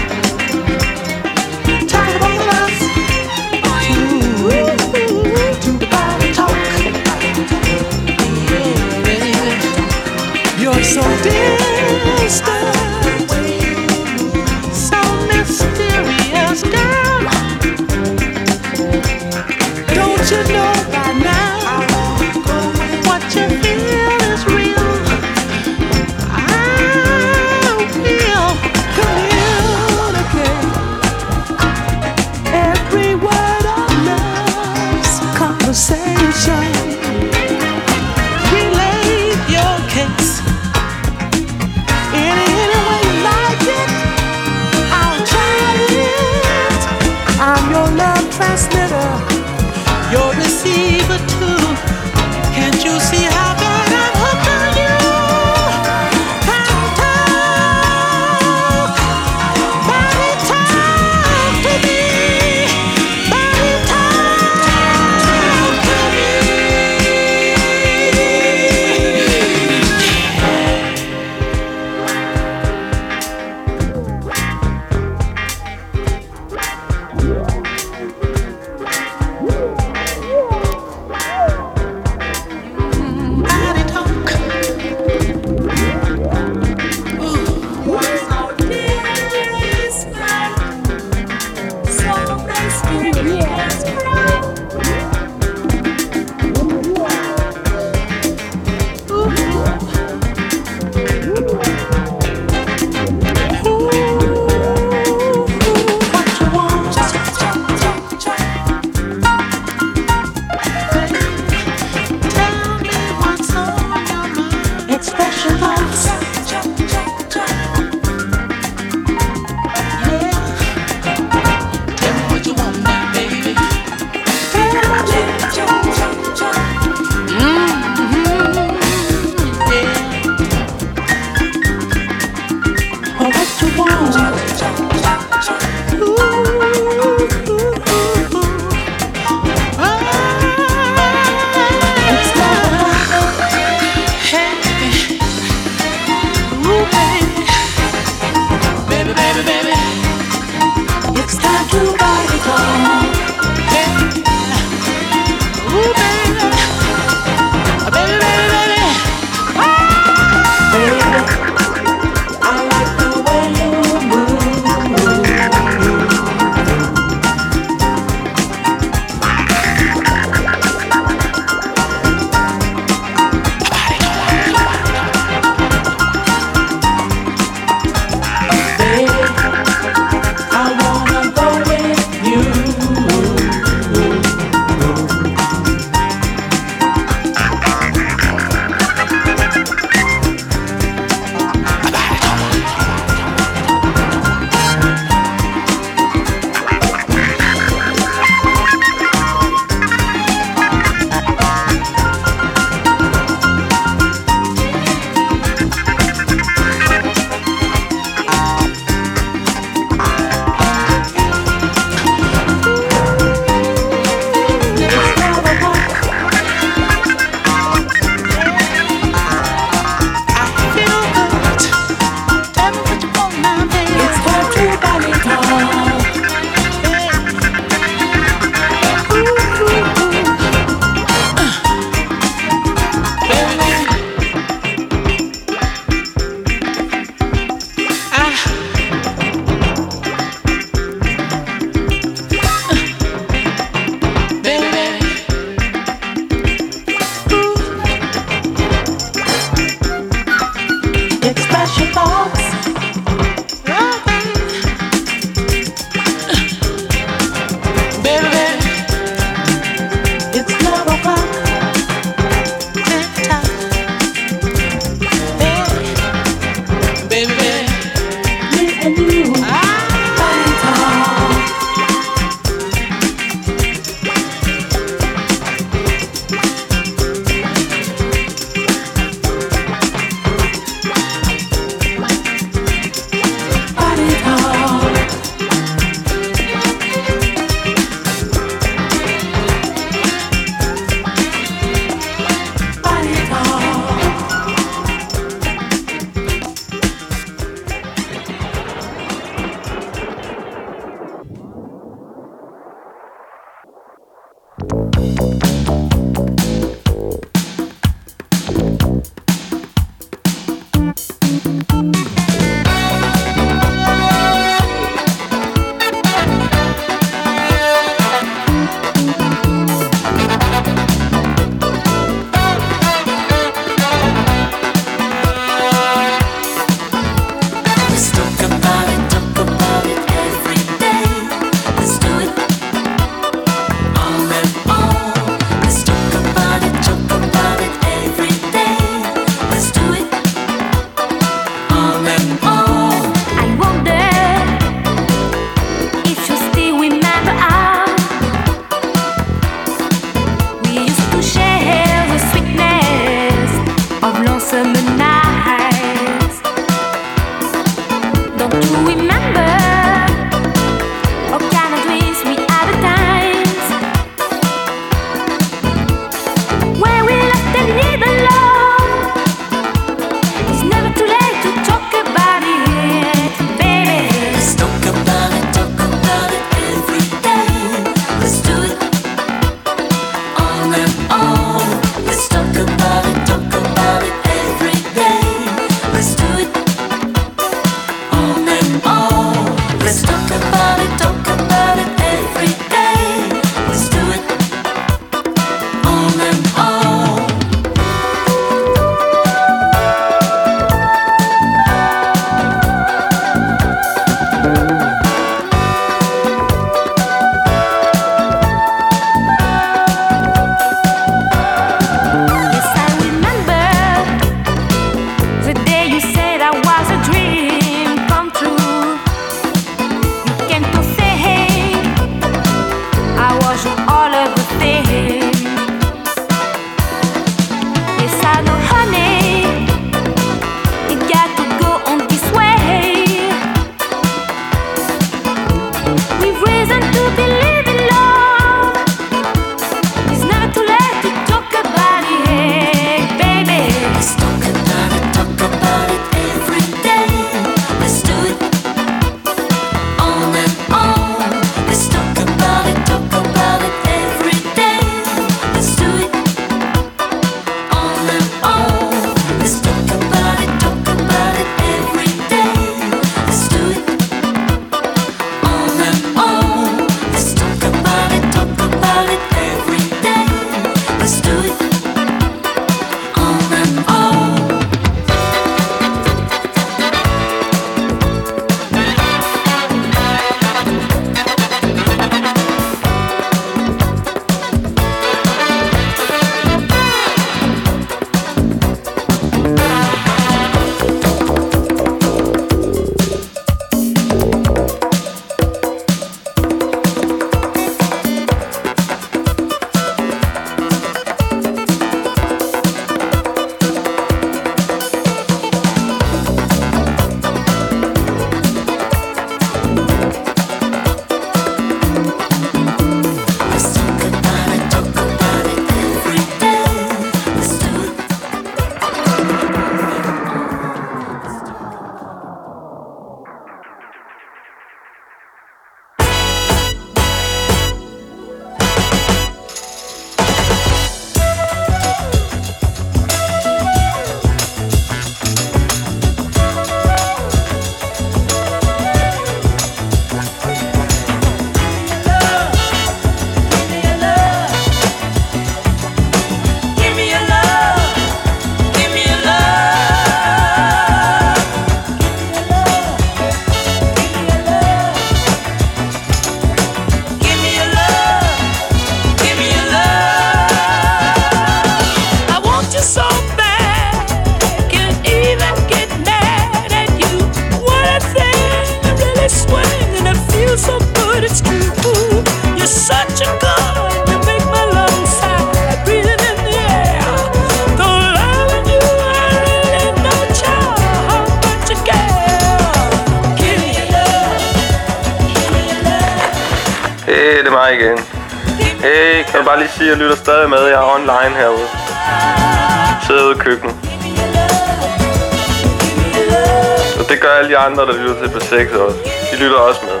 andre, der lytter til B6 også. De lytter også med.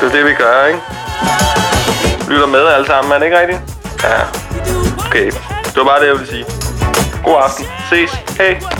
Det er det, vi gør, ikke? Lytter med alle sammen, er det ikke rigtigt? Ja. Okay. Det var bare det, jeg ville sige. God aften. Ses. Hej.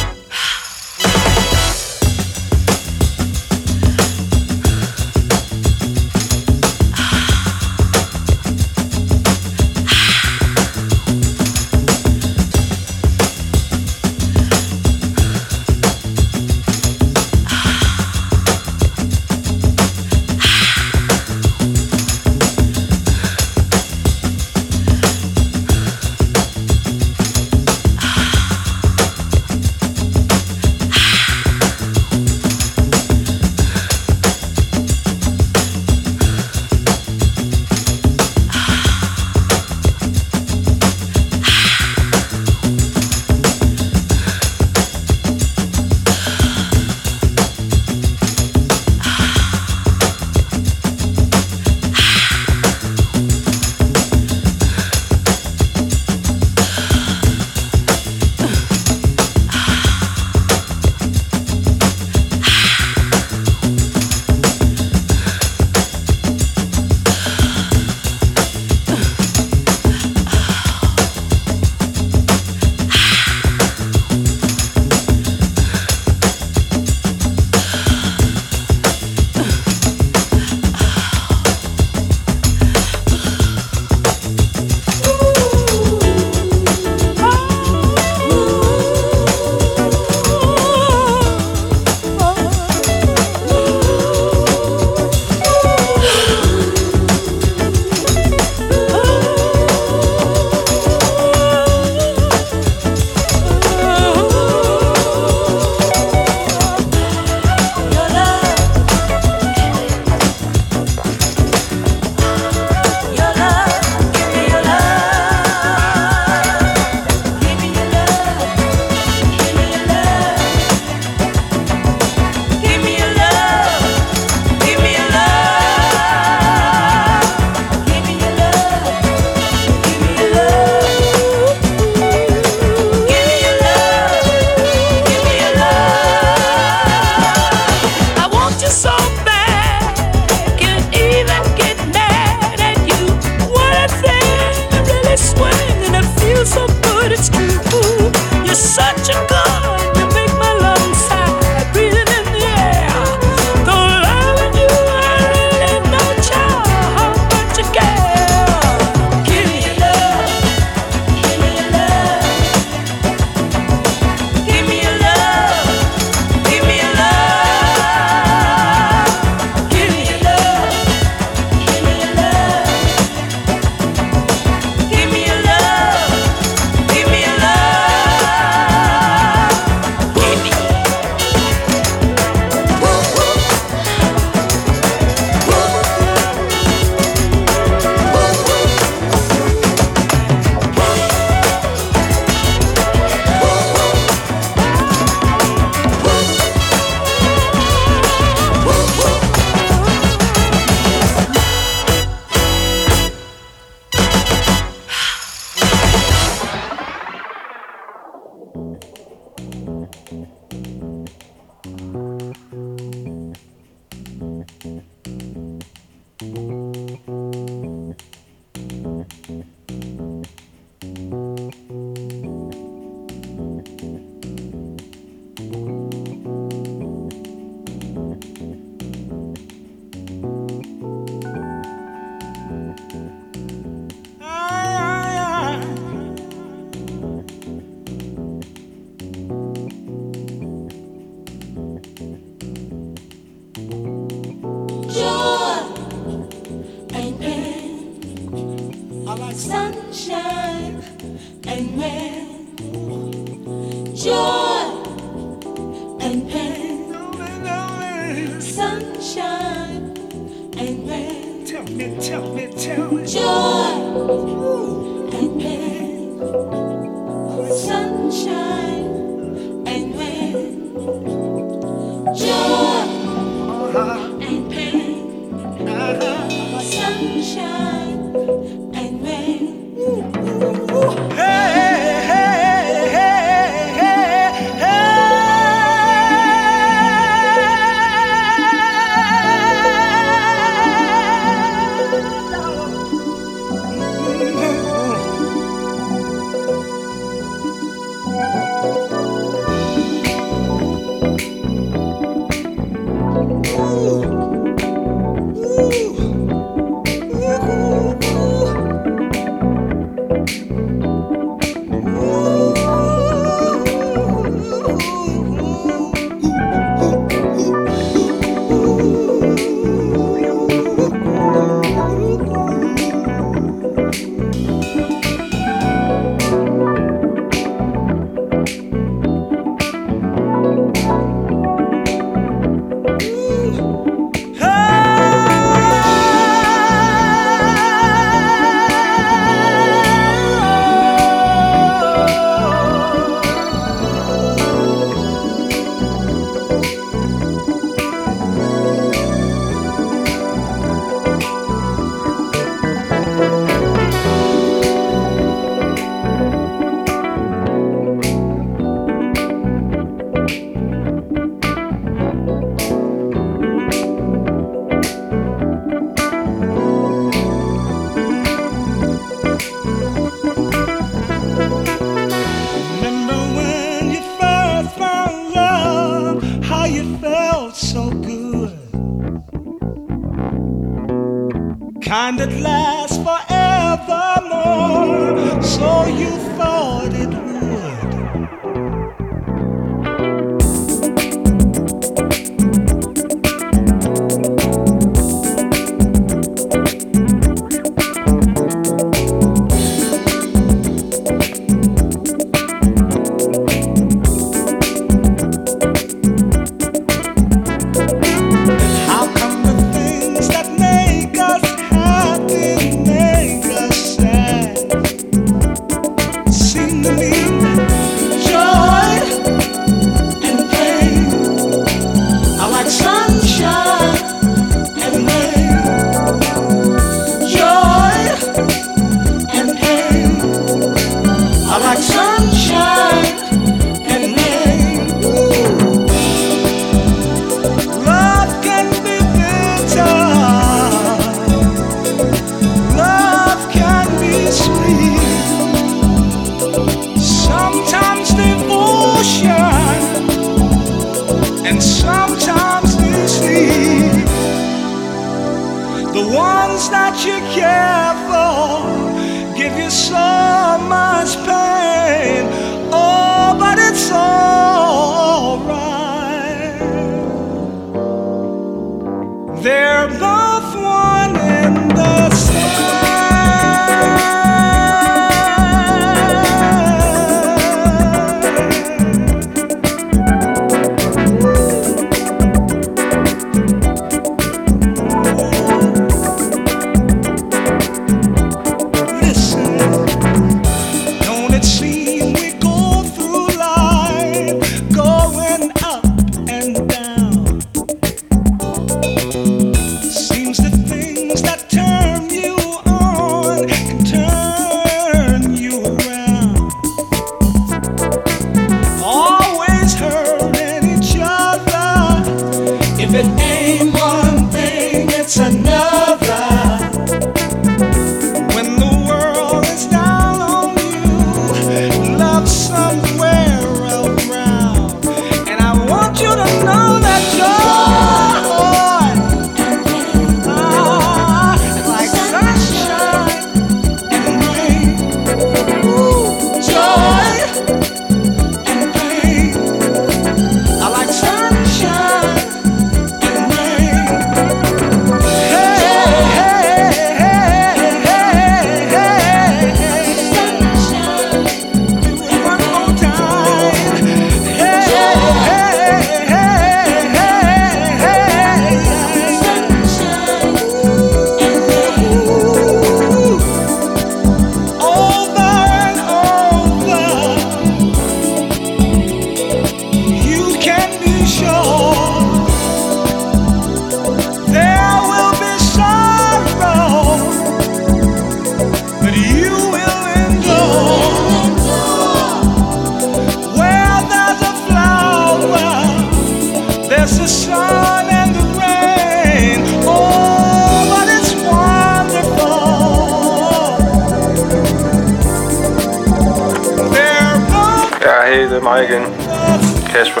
Kasper.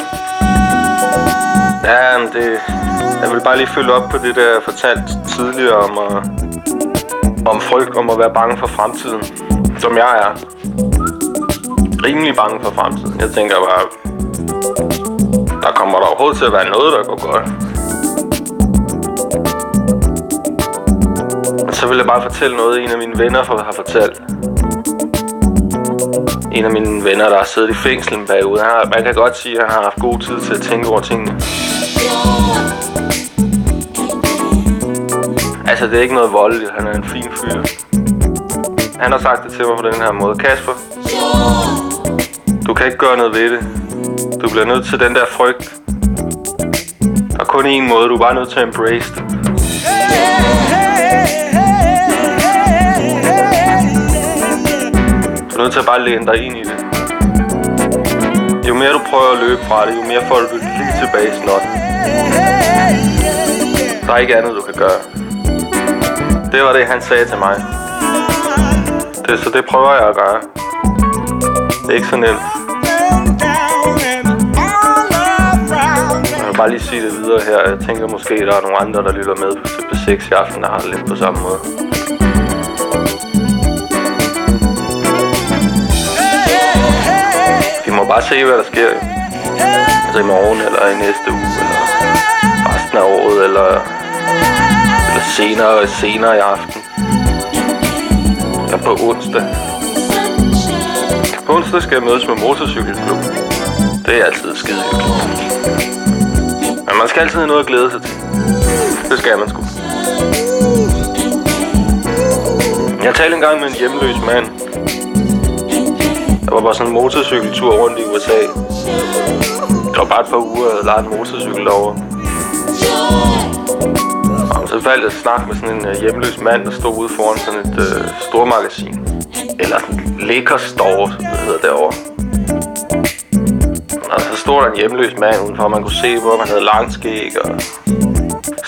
Ja, men det... Jeg vil bare lige følge op på det, der jeg fortalt tidligere om, at, om frygt om at være bange for fremtiden. Som jeg er. Rimelig bange for fremtiden. Jeg tænker bare, der kommer der overhovedet til at være noget, der går godt. Og så vil jeg bare fortælle noget, en af mine venner har fortalt. En af mine venner, der har siddet i fængsel en periode. Han har, man kan godt sige, at han har haft god tid til at tænke over tingene. Altså, det er ikke noget voldeligt. Han er en fin fyr. Han har sagt det til mig på den her måde. Kasper, du kan ikke gøre noget ved det. Du bliver nødt til den der frygt. Der er kun én måde. Du er bare nødt til at embrace det. Du nødt til at bare læne dig ind i det. Jo mere du prøver at løbe fra det, jo mere får du lige tilbage i snot. Der er ikke andet, du kan gøre. Det var det, han sagde til mig. Det, så det prøver jeg at gøre. Det er ikke så nemt. Jeg vil bare lige sige det videre her. Jeg tænker måske, der er nogle andre, der lytter med til B6 i aften, der har det lidt på samme måde. Jo bare se, hvad der sker. jo. Altså i morgen, eller i næste uge, eller resten af året, eller, eller senere, senere i aften. Ja, på onsdag. På onsdag skal jeg mødes med motorcykelklub. Det er altid skide hyggeligt. Men man skal altid have noget at glæde sig til. Det skal man sgu. Jeg talte engang med en hjemløs mand. Var bare sådan en motorcykeltur rundt i USA. Det var bare et par uger, jeg havde en motorcykel derovre. Og så faldt jeg snak med sådan en øh, hjemløs mand, der stod ude foran sådan et øh, stormagasin. Eller sådan Liquor Store, som det hedder derovre. Og så stod der en hjemløs mand udenfor, og man kunne se, hvor man havde langt skæg og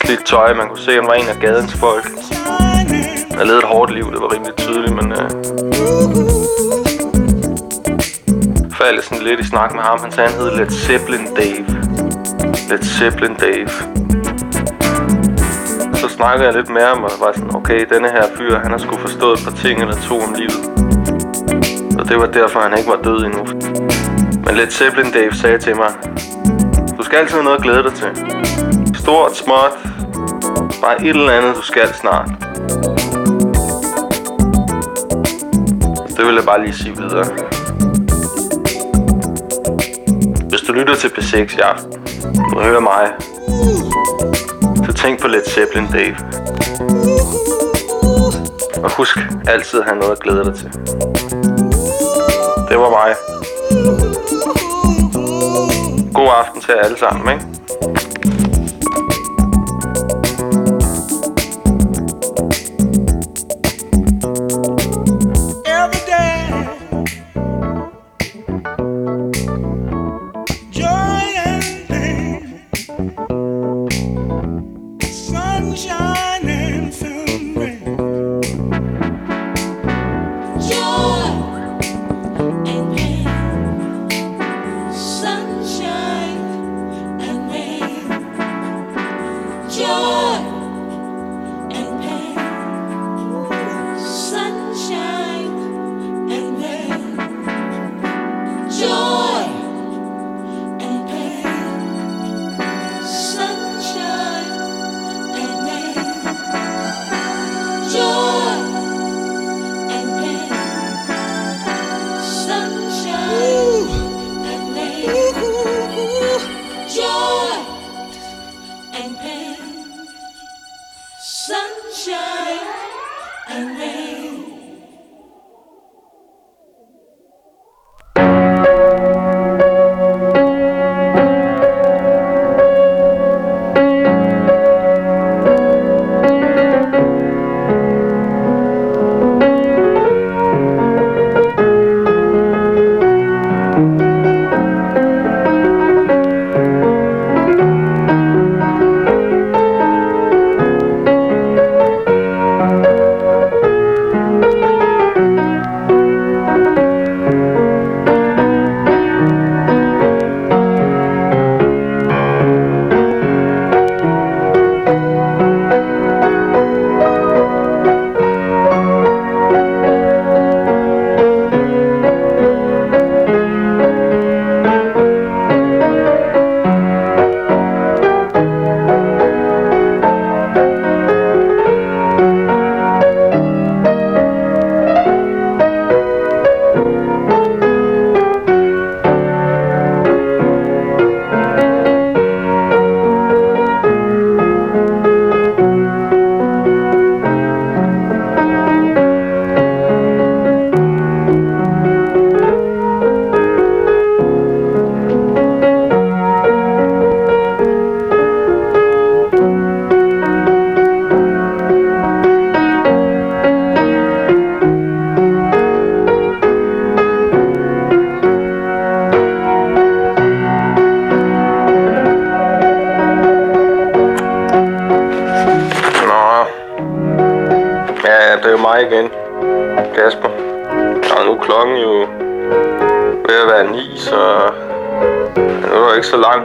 slidt tøj. Man kunne se, at han var en af gadens folk. Han levede et hårdt liv, det var rimelig tydeligt, men... øh, faldt jeg sådan lidt i snak med ham. Han sagde, han hed Led Zeppelin Dave. Led Zeppelin Dave. Så snakkede jeg lidt med om, og var sådan, okay, denne her fyr, han har sgu forstået et par ting eller to om livet. Og det var derfor, han ikke var død endnu. Men Led Zeppelin Dave sagde til mig, du skal altid have noget at glæde dig til. Stort, småt, bare et eller andet, du skal snart. Det vil jeg bare lige sige videre. Du lytter til P6 i aften, og hører mig, så tænk på Led Zeppelin Dave. Og husk altid at have noget at glæde dig til. Det var mig. God aften til jer alle sammen, ikke?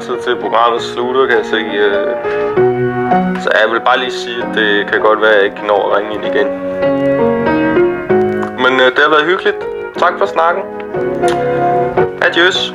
Tid til programmet slutter, kan jeg se. øh. Så jeg vil bare lige sige, at det kan godt være, at jeg ikke når at ringe ind igen. Men øh, det har været hyggeligt. Tak for snakken. Adios.